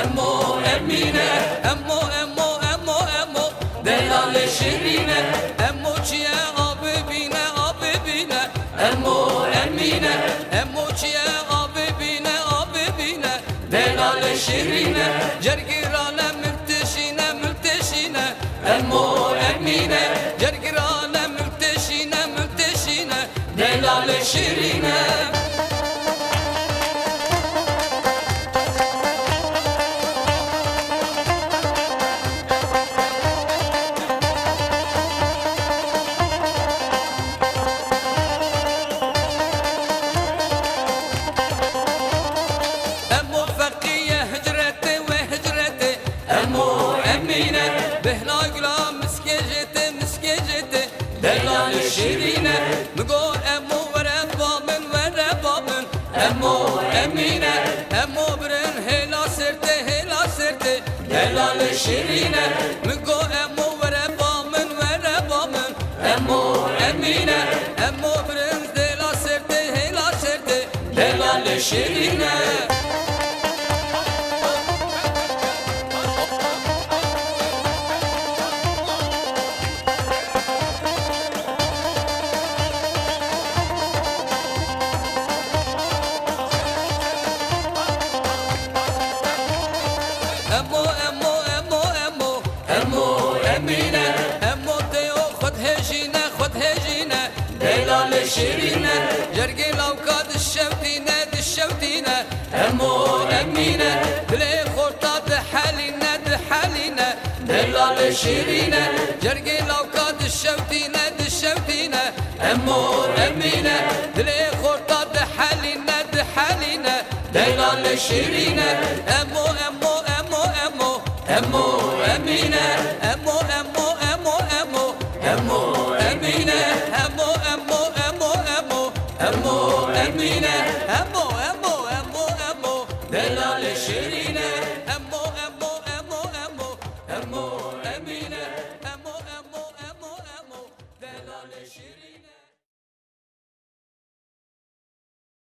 Emmo Emine Emmo Emmo Emmo Emmo Delal Şirine. Emmo çiye abi bine abi bine Emmo Emine Emmo çiye abi bine abi bine Delal Şirine Emine Behla güla miskeceti miskeceti Delal şirine Mügo emmo ve rebabın ve rebabın Emmo emine Emmo birin hela sirte hela sirte Delal şirine Mügo emmo ve rebabın ve rebabın Emmo emine Emmo birin hela sirte hela sirte Delal şirine Emmo emmo emmo emmo emmo emine. Emmo teo خد هجينه خد هجينه دلال شيرينه جرقي لو كاد الشوتينه الشوتينه امو امينه بلي خورطه دحالينه دحالينه دلال شيرينه امو دلال شيرينه امو امو امو Emo Emine Emo Emo Emo Emo Emo Emine Emo Emo Emo Emo Emo Emine Emo Emo Emo Emo Delal Şirine Emo Emo Emo Emo Emo Emine Emo Emo Emo Emo Delal Şirine